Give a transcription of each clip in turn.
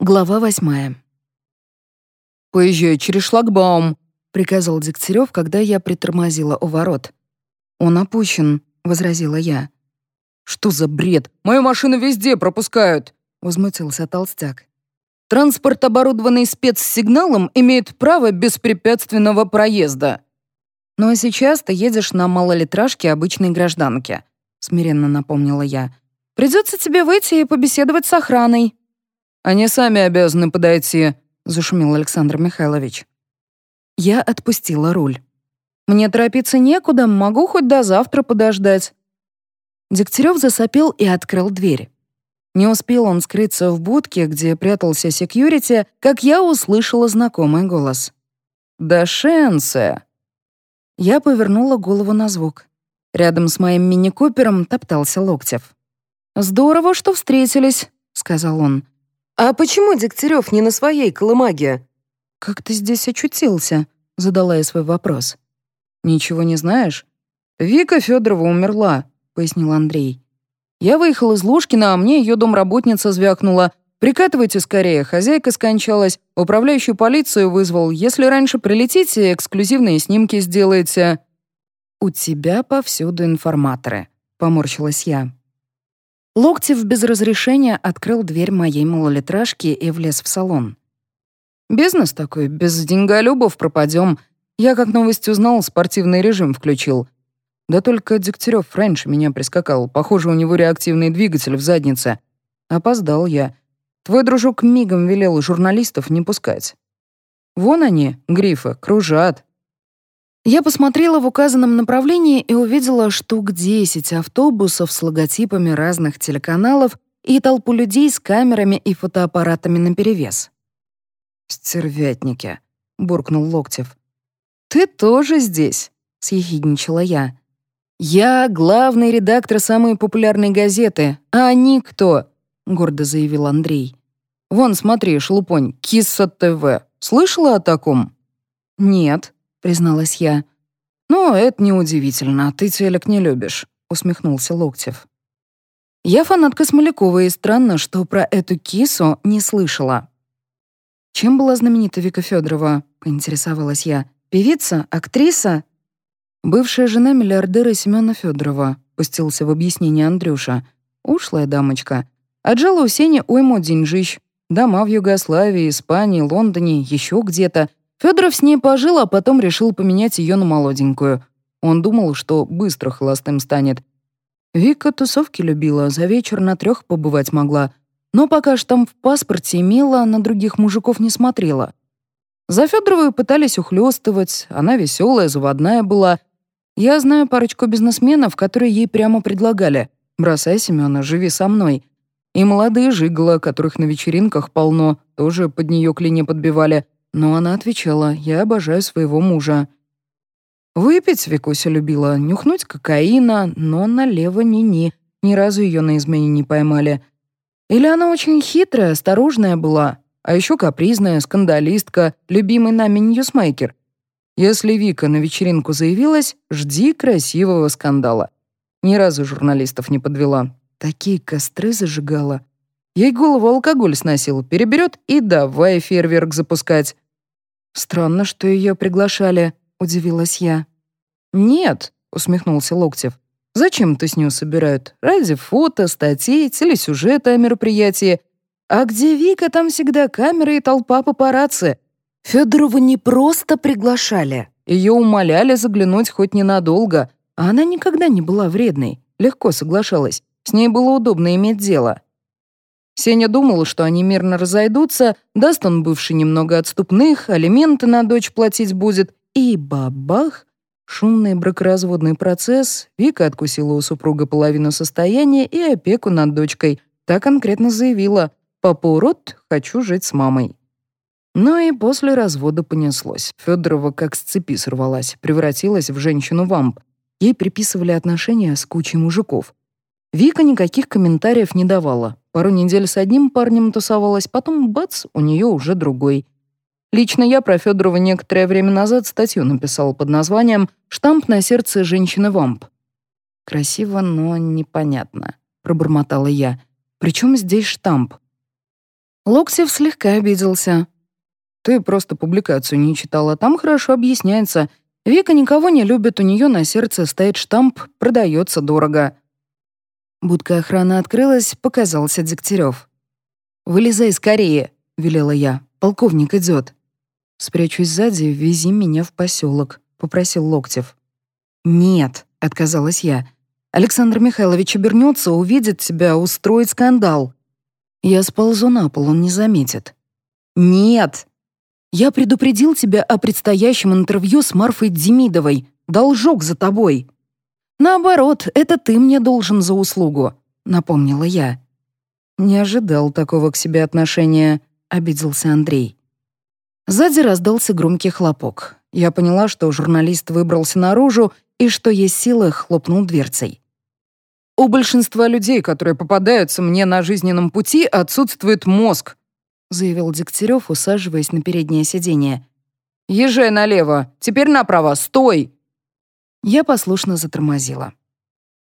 Глава восьмая. «Поезжай через шлагбаум», — приказал Дегтярев, когда я притормозила у ворот. «Он опущен», — возразила я. «Что за бред? Мою машину везде пропускают», — возмутился толстяк. «Транспорт, оборудованный спецсигналом, имеет право беспрепятственного проезда». «Но сейчас ты едешь на малолитражке обычной гражданки», — смиренно напомнила я. «Придется тебе выйти и побеседовать с охраной». Они сами обязаны подойти», — зашумел Александр Михайлович. Я отпустила руль. «Мне торопиться некуда, могу хоть до завтра подождать». Дегтярев засопел и открыл дверь. Не успел он скрыться в будке, где прятался секьюрити, как я услышала знакомый голос. «Да Шенсе!» Я повернула голову на звук. Рядом с моим мини-купером топтался Локтев. «Здорово, что встретились», — сказал он. «А почему Дегтярев не на своей колымаге?» «Как ты здесь очутился?» — задала я свой вопрос. «Ничего не знаешь? Вика Федорова умерла», — пояснил Андрей. «Я выехал из Лужкина, а мне ее домработница звякнула. Прикатывайте скорее, хозяйка скончалась. Управляющую полицию вызвал. Если раньше прилетите, эксклюзивные снимки сделаете». «У тебя повсюду информаторы», — поморщилась я. Локтев без разрешения открыл дверь моей малолитражки и влез в салон. «Бизнес такой, без деньголюбов пропадем. Я, как новость узнал, спортивный режим включил. Да только Дегтярев раньше меня прискакал. Похоже, у него реактивный двигатель в заднице. Опоздал я. Твой дружок мигом велел журналистов не пускать. Вон они, грифы, кружат. Я посмотрела в указанном направлении и увидела штук 10 автобусов с логотипами разных телеканалов и толпу людей с камерами и фотоаппаратами наперевес. «Стервятники», — буркнул Локтев. «Ты тоже здесь», — съехидничала я. «Я главный редактор самой популярной газеты, а они кто?» — гордо заявил Андрей. «Вон, смотри, шелупонь, Кисса ТВ. Слышала о таком?» «Нет», — призналась я. «Ну, это неудивительно, ты телек не любишь», — усмехнулся Локтев. «Я фанатка Смолякова, и странно, что про эту кису не слышала». «Чем была знаменита Вика Федорова?» — поинтересовалась я. «Певица? Актриса?» «Бывшая жена миллиардера Семена Федорова», — пустился в объяснение Андрюша. «Ушлая дамочка. Отжала у Сени уйму деньжищ. Дома в Югославии, Испании, Лондоне, еще где-то. Федоров с ней пожил, а потом решил поменять ее на молоденькую. Он думал, что быстро холостым станет. Вика тусовки любила, за вечер на трех побывать могла. Но пока ж там в паспорте имела, на других мужиков не смотрела. За Федоровой пытались ухлёстывать, она веселая, заводная была. Я знаю парочку бизнесменов, которые ей прямо предлагали «Бросай, Семёна, живи со мной». И молодые жиголо, которых на вечеринках полно, тоже под нее клинья подбивали — но она отвечала, я обожаю своего мужа. Выпить Викуся любила, нюхнуть кокаина, но налево ни-ни. Ни разу ее на измене не поймали. Или она очень хитрая, осторожная была, а еще капризная, скандалистка, любимый нами ньюсмейкер. Если Вика на вечеринку заявилась, жди красивого скандала. Ни разу журналистов не подвела. Такие костры зажигала. Ей голову алкоголь сносил, переберет и давай фейерверк запускать. Странно, что ее приглашали, удивилась я. Нет, усмехнулся Локтев. Зачем ты с нее собирают? Ради фото, статей, телесюжета о мероприятии. А где Вика, там всегда камеры и толпа папарацци. Федорову не просто приглашали. Ее умоляли заглянуть хоть ненадолго, а она никогда не была вредной, легко соглашалась. С ней было удобно иметь дело. Сеня думал, что они мирно разойдутся, даст он бывший немного отступных, алименты на дочь платить будет, и бабах! Шумный бракоразводный процесс, Вика откусила у супруга половину состояния и опеку над дочкой. Так конкретно заявила «Папа урод, хочу жить с мамой». Но и после развода понеслось. Федорова как с цепи сорвалась, превратилась в женщину-вамп. Ей приписывали отношения с кучей мужиков. Вика никаких комментариев не давала. Пару недель с одним парнем тусовалась, потом бац, у нее уже другой. Лично я про Федорова некоторое время назад статью написал под названием «Штамп на сердце женщины-вамп». «Красиво, но непонятно», — пробормотала я. «Причем здесь штамп?» Локтев слегка обиделся. «Ты просто публикацию не читала, там хорошо объясняется. Вика никого не любит, у нее на сердце стоит штамп «Продается дорого». Будка охраны открылась, показался Дегтярев. «Вылезай скорее», — велела я. «Полковник идет». «Спрячусь сзади, вези меня в поселок», — попросил Локтев. «Нет», — отказалась я. «Александр Михайлович обернется, увидит тебя, устроит скандал». Я сползу на пол, он не заметит. «Нет!» «Я предупредил тебя о предстоящем интервью с Марфой Демидовой. Должок за тобой». «Наоборот, это ты мне должен за услугу», — напомнила я. «Не ожидал такого к себе отношения», — обиделся Андрей. Сзади раздался громкий хлопок. Я поняла, что журналист выбрался наружу и, что есть силы, хлопнул дверцей. У большинства людей, которые попадаются мне на жизненном пути, отсутствует мозг», — заявил Дегтярев, усаживаясь на переднее сиденье. «Езжай налево, теперь направо, стой!» Я послушно затормозила.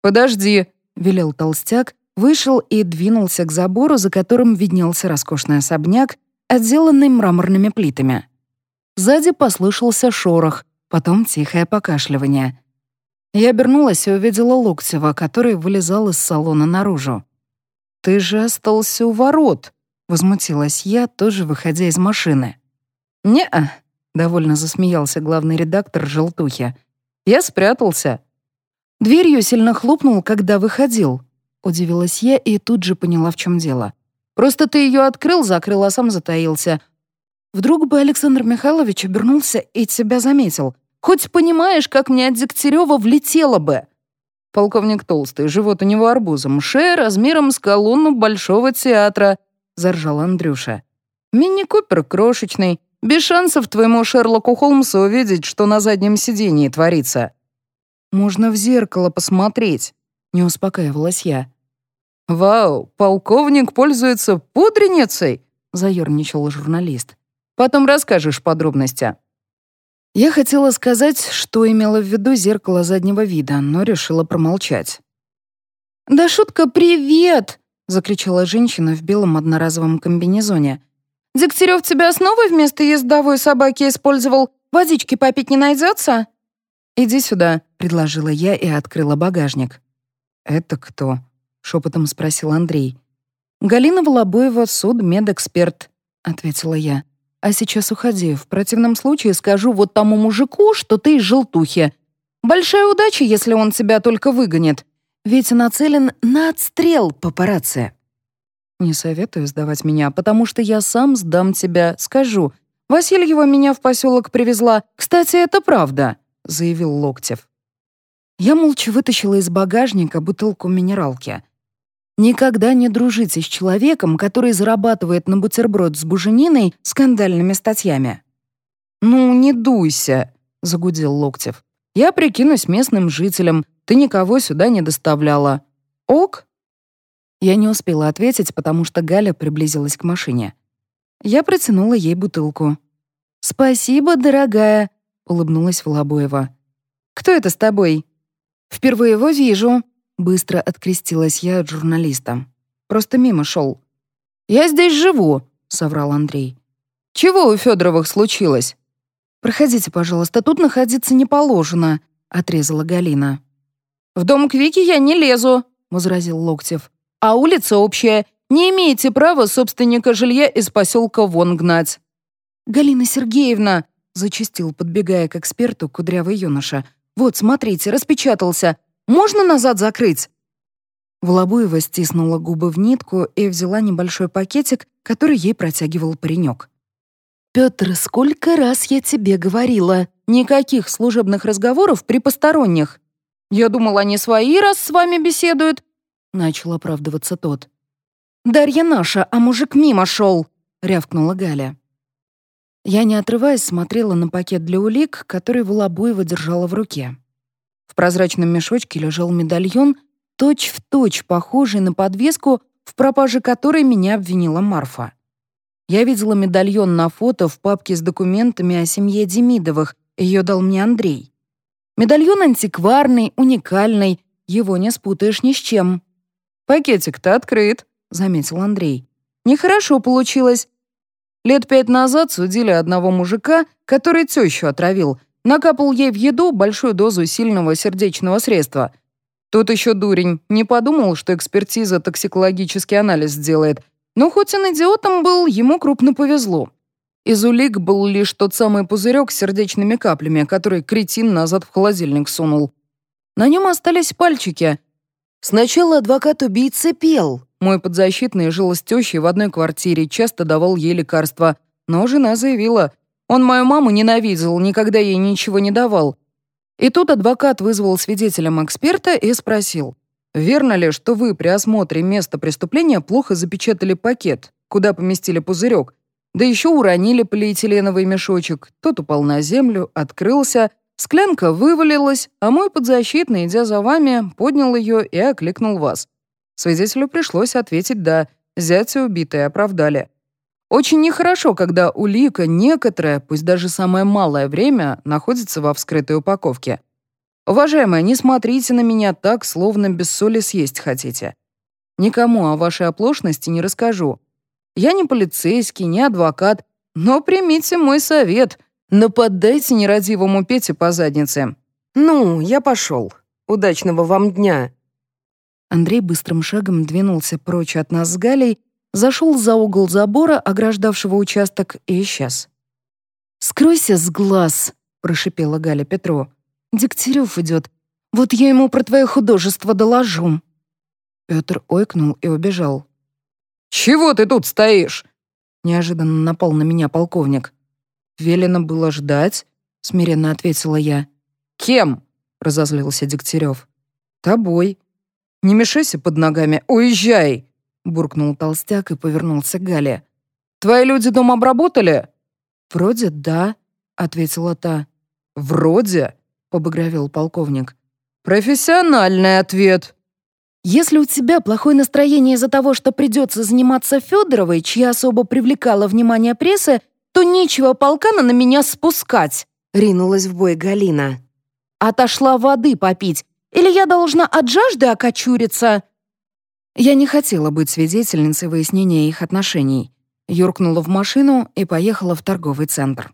«Подожди», — велел толстяк, вышел и двинулся к забору, за которым виднелся роскошный особняк, отделанный мраморными плитами. Сзади послышался шорох, потом тихое покашливание. Я обернулась и увидела Локтева, который вылезал из салона наружу. «Ты же остался у ворот», — возмутилась я, тоже выходя из машины. «Не-а», — довольно засмеялся главный редактор «Желтухи». «Я спрятался». Дверью сильно хлопнул, когда выходил. Удивилась я и тут же поняла, в чем дело. «Просто ты ее открыл, закрыл, а сам затаился. Вдруг бы Александр Михайлович обернулся и тебя заметил. Хоть понимаешь, как мне от Дегтярева влетело бы. Полковник толстый, живот у него арбузом, шея размером с колонну Большого театра, заржал Андрюша. Мини-купер крошечный, без шансов твоему Шерлоку Холмсу увидеть, что на заднем сидении творится. Можно в зеркало посмотреть, не успокаивалась я. «Вау, полковник пользуется пудреницей!» — заерничал журналист. «Потом расскажешь подробности». Я хотела сказать, что имела в виду зеркало заднего вида, но решила промолчать. «Да шутка, привет!» — закричала женщина в белом одноразовом комбинезоне. «Дегтярев тебя снова вместо ездовой собаки использовал? Водички попить не найдется?» «Иди сюда», — предложила я и открыла багажник. «Это кто?» — шепотом спросил Андрей. «Галина Волобоева, судмедэксперт», — ответила я. А сейчас уходи. В противном случае скажу вот тому мужику, что ты из желтухи. Большая удача, если он тебя только выгонит. Ведь нацелен на отстрел папарацци. Не советую сдавать меня, потому что я сам сдам тебя, скажу. Васильева меня в поселок привезла. Кстати, это правда, заявил Локтев. Я молча вытащила из багажника бутылку минералки. Никогда не дружите с человеком, который зарабатывает на бутерброд с бужениной скандальными статьями. «Ну, не дуйся», — загудел Локтев. «Я прикинусь местным жителем. Ты никого сюда не доставляла. Ок?» Я не успела ответить, потому что Галя приблизилась к машине. Я протянула ей бутылку. «Спасибо, дорогая», — улыбнулась Волобоева. «Кто это с тобой?» «Впервые его вижу», Быстро открестилась я от журналиста. Просто мимо шел. «Я здесь живу», — соврал Андрей. «Чего у Федоровых случилось?» «Проходите, пожалуйста, тут находиться не положено», — отрезала Галина. «В дом к Вике я не лезу», — возразил Локтев. «А улица общая. Не имеете права собственника жилья из поселка вон гнать». «Галина Сергеевна», — зачастил, подбегая к эксперту кудрявый юноша. «Вот, смотрите, распечатался. Можно назад закрыть?» Волобуева стиснула губы в нитку и взяла небольшой пакетик, который ей протягивал паренек. «Пётр, сколько раз я тебе говорила, никаких служебных разговоров при посторонних. Я думал, они свои раз с вами беседуют», — начал оправдываться тот. «Дарья наша, а мужик мимо шел», — рявкнула Галя. Я, не отрываясь, смотрела на пакет для улик, который Волобуева держала в руке. В прозрачном мешочке лежал медальон, точь-в-точь точь похожий на подвеску, в пропаже которой меня обвинила Марфа. Я видела медальон на фото в папке с документами о семье Демидовых, ее дал мне Андрей. Медальон антикварный, уникальный, его не спутаешь ни с чем. «Пакетик-то открыт», — заметил Андрей. Нехорошо получилось. Лет пять назад судили одного мужика, который тещу отравил, накапал ей в еду большую дозу сильного сердечного средства. Тот еще дурень, не подумал, что экспертиза токсикологический анализ сделает. Но хоть он идиотом был, ему крупно повезло. Из улик был лишь тот самый пузырек с сердечными каплями, который кретин назад в холодильник сунул. На нем остались пальчики. Сначала адвокат убийцы пел. Мой подзащитный жил с тещей в одной квартире, часто давал ей лекарства. Но жена заявила, он мою маму ненавидел, никогда ей ничего не давал. И тут адвокат вызвал свидетелем эксперта и спросил, «Верно ли, что вы при осмотре места преступления плохо запечатали пакет, куда поместили пузырек, да еще уронили полиэтиленовый мешочек. Тот упал на землю, открылся, склянка вывалилась, а мой подзащитный, идя за вами, поднял ее и окликнул вас. Свидетелю пришлось ответить «да», зятя убитые оправдали. Очень нехорошо, когда улика некоторое, пусть даже самое малое время, находится во вскрытой упаковке. Уважаемая, не смотрите на меня так, словно без соли съесть хотите. Никому о вашей оплошности не расскажу. Я не полицейский, не адвокат, но примите мой совет. Нападайте нерадивому Пете по заднице. Ну, я пошел. Удачного вам дня. Андрей быстрым шагом двинулся прочь от нас с Галей, зашел за угол забора, ограждавшего участок, и исчез. «Скройся с глаз», — прошипела Галя Петру. «Дегтярев идет. Вот я ему про твое художество доложу». Петр ойкнул и убежал. «Чего ты тут стоишь?» Неожиданно напал на меня полковник. «Велено было ждать», — смиренно ответила я. «Кем?» — разозлился Дегтярев. «Тобой». «Не мешайся под ногами, уезжай!» — буркнул толстяк и повернулся к Гале. «Твои люди дом обработали?» «Вроде да», — ответила та. «Вроде?» — побагровел полковник. «Профессиональный ответ», если у тебя плохое настроение из-за того, что придется заниматься Федоровой, чья особо привлекала внимание прессы, то нечего полкана на меня спускать», — ринулась в бой Галина. «Отошла воды попить. Или я должна от жажды окочуриться?» Я не хотела быть свидетельницей выяснения их отношений. Юркнула в машину и поехала в торговый центр.